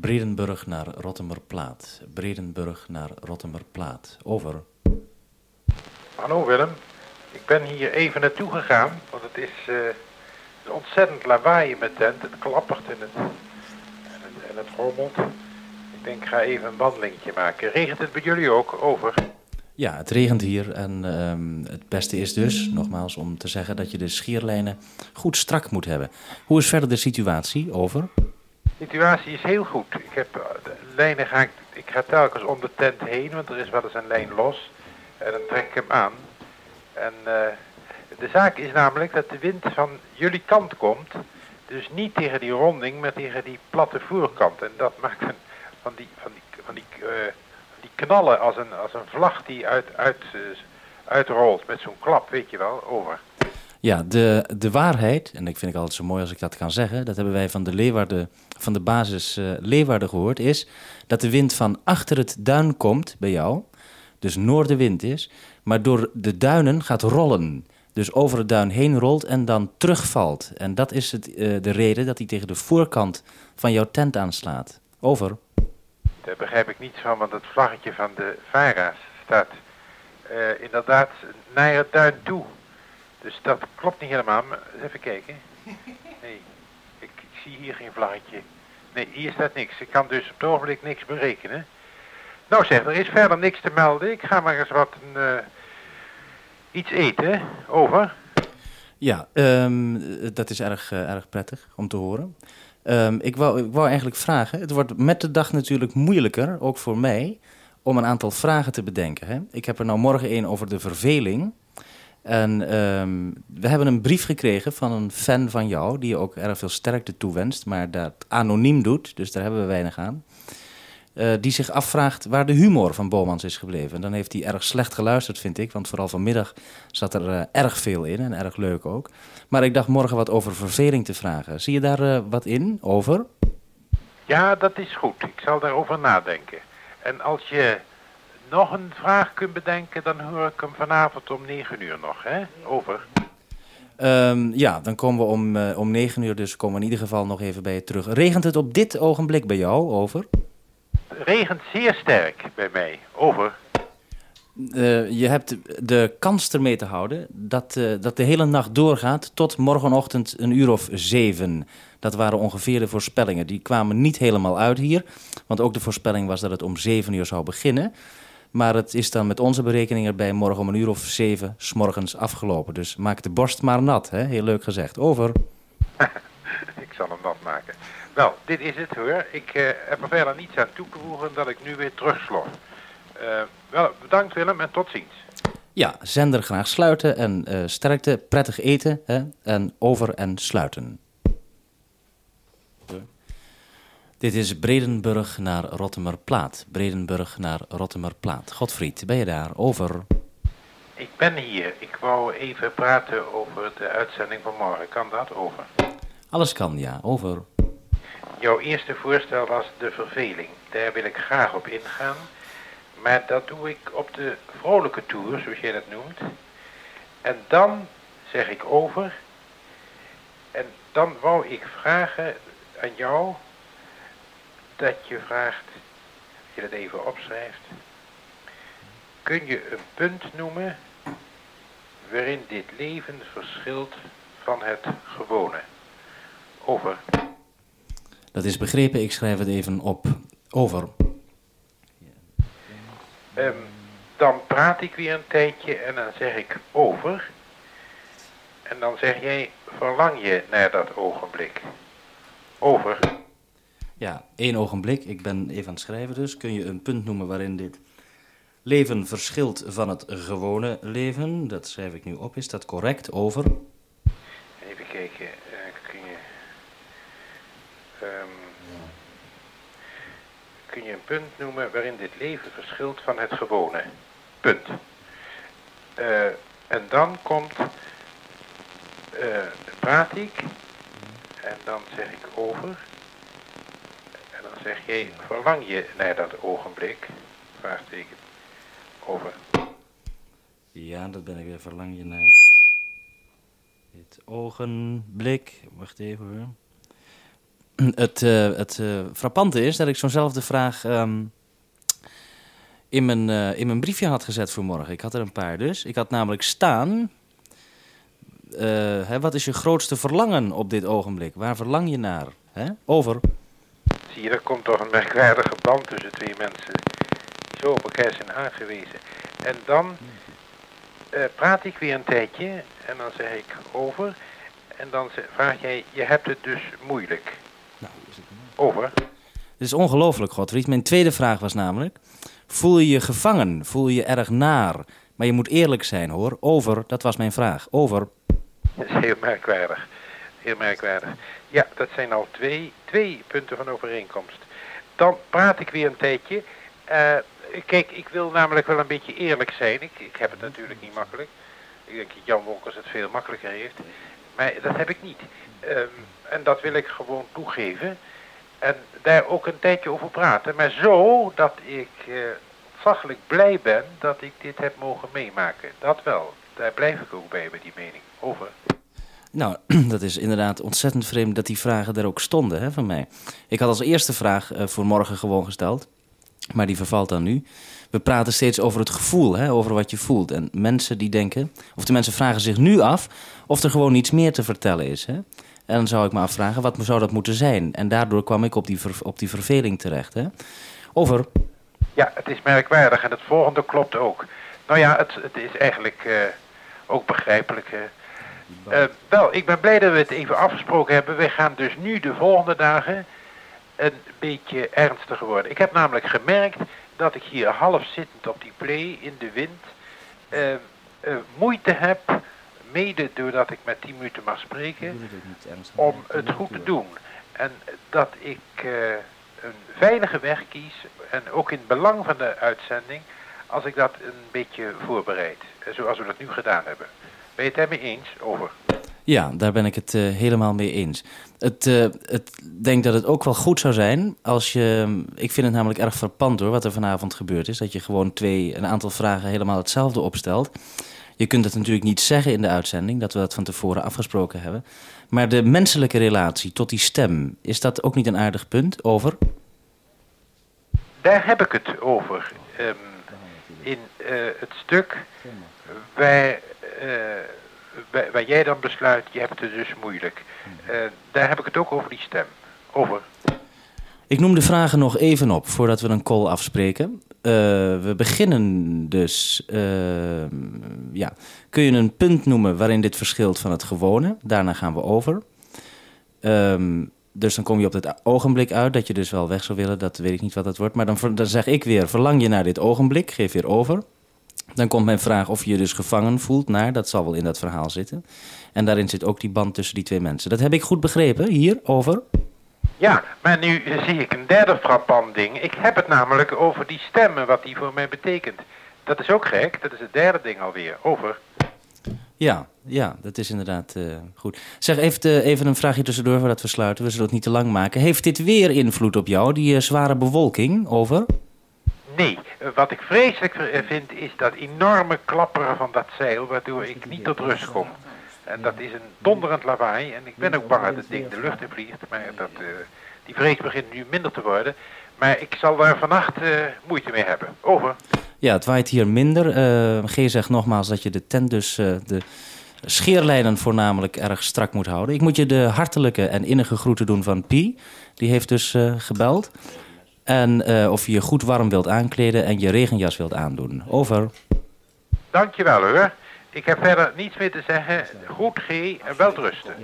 Bredenburg naar Rottemerplaat. Bredenburg naar Rottemerplaat. Over. Hallo Willem, ik ben hier even naartoe gegaan, want het is eh, een ontzettend lawaai in mijn tent. Het klappert en het, en het, en het rommelt. Ik denk, ik ga even een wandelingetje maken. Regent het bij jullie ook? Over. Ja, het regent hier en ehm, het beste is dus, nogmaals, om te zeggen dat je de schierlijnen goed strak moet hebben. Hoe is verder de situatie? Over. Situatie is heel goed. Ik heb eh, lijnen ga ik, ik ga telkens om de tent heen, want er is wel eens een lijn los. En dan trek ik hem aan. En eh, de zaak is namelijk dat de wind van jullie kant komt. Dus niet tegen die ronding, maar tegen die platte voorkant. En dat maakt van die, van die, van die, eh, die knallen als een, als een vlag die uit, uit, uitrolt met zo'n klap, weet je wel, over. Ja, de, de waarheid, en ik vind ik altijd zo mooi als ik dat kan zeggen, dat hebben wij van de, Leeuwarden, van de basis eh Leeuwarden gehoord, is dat de wind van achter het duin komt bij jou, dus noordenwind is, maar door de duinen gaat rollen. Dus over het duin heen rolt en dan terugvalt. En dat is het, eh, de reden dat hij tegen de voorkant van jouw tent aanslaat. Over. Daar begrijp ik niets van, want het vlaggetje van de Vara's staat eh, inderdaad naar het duin toe. Dus dat klopt niet helemaal. Maar even kijken. Nee, ik, zie hier geen vlaggetje. Nee, hier staat niks. Ik kan dus op het ogenblik niks berekenen. Nou zeg, er is verder niks te melden. Ik ga maar eens wat een, eh, iets eten. Over. Ja, ehm, dat is erg, eh, erg prettig om te horen. Ehm, ik, wou, ik wou eigenlijk vragen, het wordt met de dag natuurlijk moeilijker, ook voor mij, om een aantal vragen te bedenken. Hè? Ik heb er nou morgen een over de verveling. En ehm, we hebben een brief gekregen van een fan van jou, die je ook erg veel sterkte toewenst, maar dat anoniem doet, dus daar hebben we weinig aan. Eh, die zich afvraagt waar de humor van Bomans is gebleven. En dan heeft hij erg slecht geluisterd, vind ik, want vooral vanmiddag zat er eh, erg veel in en erg leuk ook. Maar ik dacht morgen wat over verveling te vragen. Zie je daar eh, wat in over? Ja, dat is goed. Ik zal daarover nadenken. En als je nog een vraag kunt bedenken, dan hoor ik hem vanavond om 9 uur nog, hè? Over. Ehm, ja, dan komen we om, eh, om negen uur, dus komen we in ieder geval nog even bij je terug. Regent het op dit ogenblik bij jou? Over. Het regent zeer sterk bij mij. Over. Eh, je hebt de kans ermee te houden dat, eh, dat de hele nacht doorgaat tot morgenochtend een uur of zeven. Dat waren ongeveer de voorspellingen. Die kwamen niet helemaal uit hier, want ook de voorspelling was dat het om zeven uur zou beginnen. Maar het is dan met onze berekeningen bij morgen om een uur of zeven s morgens afgelopen. Dus maak de borst maar nat, hè? heel leuk gezegd. Over. ik zal hem nat maken. Wel, dit is het hoor. Ik eh, heb er verder niets aan toe te voegen dat ik nu weer terugslof. Eh wel, bedankt Willem en tot ziens. Ja, zender graag sluiten en eh, sterkte, prettig eten hè? en over en sluiten. Dit is Bredenburg naar Rottemerplaat. Bredenburg naar Rottemerplaat. Godfried, ben je daar? Over. Ik ben hier. Ik wou even praten over de uitzending van morgen. Kan dat? Over. Alles kan, ja. Over. Jouw eerste voorstel was de verveling. Daar wil ik graag op ingaan. Maar dat doe ik op de vrolijke tour, zoals jij dat noemt. En dan zeg ik over. En dan wou ik vragen aan jou dat je vraagt, dat je dat even opschrijft. Kun je een punt noemen waarin dit leven verschilt van het gewone? Over. Dat is begrepen, ik schrijf het even op. Over. Ehm, dan praat ik weer een tijdje en dan zeg ik over. En dan zeg jij, verlang je naar dat ogenblik? Over. Ja, één ogenblik. Ik ben even aan het schrijven dus. Kun je een punt noemen waarin dit leven verschilt van het gewone leven? Dat schrijf ik nu op. Is dat correct? Over. Even kijken, eh, kun je... ehm, kun je een punt noemen waarin dit leven verschilt van het gewone? Punt. Eh, en dan komt... eh, praat ik. En dan zeg ik over. Zeg jij, verlang je naar dat ogenblik? Vraagteken. Over. Ja, dat ben ik weer. Verlang je naar dit ogenblik. Wacht even het, uh, het uh, frappante is dat ik zo'nzelfde vraag um, in, mijn, uh, in mijn briefje had gezet voor morgen. Ik had er een paar dus. Ik had namelijk staan... Hè, wat is je grootste verlangen op dit ogenblik? Waar verlang je naar? Hè? Over. Je, er komt toch een merkwaardige band tussen twee mensen... die zo op elkaar zijn aangewezen. En dan praat ik weer een tijdje en dan zeg ik over... En dan vraag jij, je hebt het dus moeilijk. Nou, is het Over. Het is ongelooflijk, Godfried. Mijn tweede vraag was namelijk... Voel je je gevangen? Voel je je erg naar? Maar je moet eerlijk zijn, hoor. Over, dat was mijn vraag. Over. Dat is heel merkwaardig. Heel merkwaardig. Ja, dat zijn al twee, twee punten van overeenkomst. Dan praat ik weer een tijdje. Uh, kijk, ik wil namelijk wel een beetje eerlijk zijn. Ik, ik heb het natuurlijk niet makkelijk. Ik denk dat Jan Wolkers het veel makkelijker heeft. Maar dat heb ik niet. Um, en dat wil ik gewoon toegeven. En daar ook een tijdje over praten. Maar zo dat ik uh, blij ben dat ik dit heb mogen meemaken. Dat wel. Daar blijf ik ook bij, bij die mening. Over. Nou, dat is inderdaad ontzettend vreemd dat die vragen er ook stonden hè, van mij. Ik had als eerste vraag uh, voor morgen gewoon gesteld. Maar die vervalt dan nu. We praten steeds over het gevoel, hè, over wat je voelt. En mensen die denken, of de mensen vragen zich nu af of er gewoon iets meer te vertellen is. Hè? En dan zou ik me afvragen, wat zou dat moeten zijn? En daardoor kwam ik op die, op die verveling terecht. Hè? Over. Ja, het is merkwaardig en het volgende klopt ook. Nou ja, het, het is eigenlijk uh, ook begrijpelijk. Uh, wel, ik ben blij dat we het even afgesproken hebben. We gaan dus nu de volgende dagen een beetje ernstiger worden. Ik heb namelijk gemerkt dat ik hier half zittend op die play in de wind uh, moeite heb mede doordat ik met 10 minuten mag spreken, om het goed te doen. En dat ik een veilige weg kies, en ook in het belang van de uitzending, als ik dat een beetje voorbereid. Zoals we dat nu gedaan hebben. Ben je het daarmee eens? Over. Ja, daar ben ik het uh, helemaal mee eens. Het, uh, het denk dat het ook wel goed zou zijn als je... Ik vind het namelijk erg verpand hoor, wat er vanavond gebeurd is. Dat je gewoon twee, een aantal vragen helemaal hetzelfde opstelt. Je kunt het natuurlijk niet zeggen in de uitzending, dat we dat van tevoren afgesproken hebben. Maar de menselijke relatie tot die stem, is dat ook niet een aardig punt? Over? Daar heb ik het over. Um, in uh, het stuk waar, uh, waar, waar, jij dan besluit, je hebt het dus moeilijk. Uh, daar heb ik het ook over die stem. Over. Ik noem de vragen nog even op voordat we een call afspreken. Uh, we beginnen dus. Uh, ja. Kun je een punt noemen waarin dit verschilt van het gewone? Daarna gaan we over. Um, dus dan kom je op het ogenblik uit dat je dus wel weg zou willen. Dat weet ik niet wat dat wordt. Maar dan, dan zeg ik weer: verlang je naar dit ogenblik? Geef weer over. Dan komt mijn vraag of je je dus gevangen voelt naar. Dat zal wel in dat verhaal zitten. En daarin zit ook die band tussen die twee mensen. Dat heb ik goed begrepen. Hier over. Ja, maar nu zie ik een derde frappant ding. Ik heb het namelijk over die stemmen, wat die voor mij betekent. Dat is ook gek, dat is het derde ding alweer. Over. Ja, ja, dat is inderdaad uh, goed. Zeg even, uh, even een vraagje tussendoor voordat we sluiten. We zullen het niet te lang maken. Heeft dit weer invloed op jou, die uh, zware bewolking? Over? Nee, wat ik vreselijk vind is dat enorme klapperen van dat zeil, waardoor ik niet tot rust kom. En dat is een donderend lawaai. En ik ben ook bang dat het ding de lucht in vliegt. Maar dat, die vrees begint nu minder te worden. Maar ik zal daar vannacht uh, moeite mee hebben. Over. Ja, het waait hier minder. Uh, G zegt nogmaals dat je de tent dus... de scheerlijnen voornamelijk erg strak moet houden. Ik moet je de hartelijke en innige groeten doen van Pi. Die heeft dus gebeld. En of je je goed warm wilt aankleden en je regenjas wilt aandoen. Over. Dankjewel hoor. Ik heb verder niets meer te zeggen. Goed G en welterusten.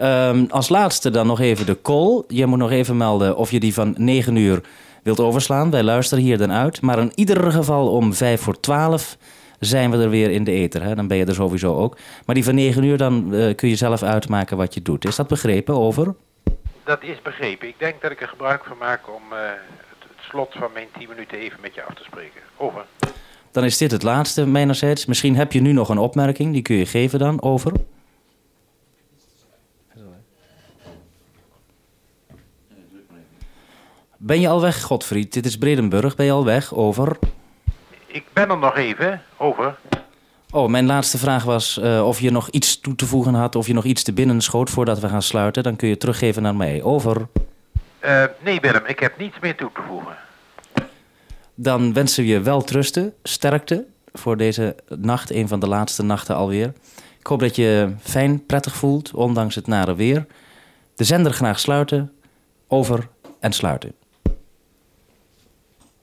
Um, als laatste dan nog even de call. Je moet nog even melden of je die van 9 uur wilt overslaan. Wij luisteren hier dan uit. Maar in ieder geval om 5 voor 12 zijn we er weer in de ether. Hè? Dan ben je er sowieso ook. Maar die van 9 uur, dan uh, kun je zelf uitmaken wat je doet. Is dat begrepen? Over? Dat is begrepen. Ik denk dat ik er gebruik van maak om uh, het, het slot van mijn 10 minuten even met je af te spreken. Over. Dan is dit het laatste mijnerzijds. Misschien heb je nu nog een opmerking, die kun je geven dan over. Ben je al weg, Godfried? Dit is Bredenburg. Ben je al weg? Over. Ik ben er nog even. Over. Oh, mijn laatste vraag was uh, of je nog iets toe te voegen had, of je nog iets te binnen schoot voordat we gaan sluiten. Dan kun je teruggeven naar mij. Over. Uh, nee, Willem, ik heb niets meer toe te voegen. Dan wensen we je wel trusten, sterkte voor deze nacht, een van de laatste nachten alweer. Ik hoop dat je fijn, prettig voelt, ondanks het nare weer. De zender graag sluiten, over en sluiten.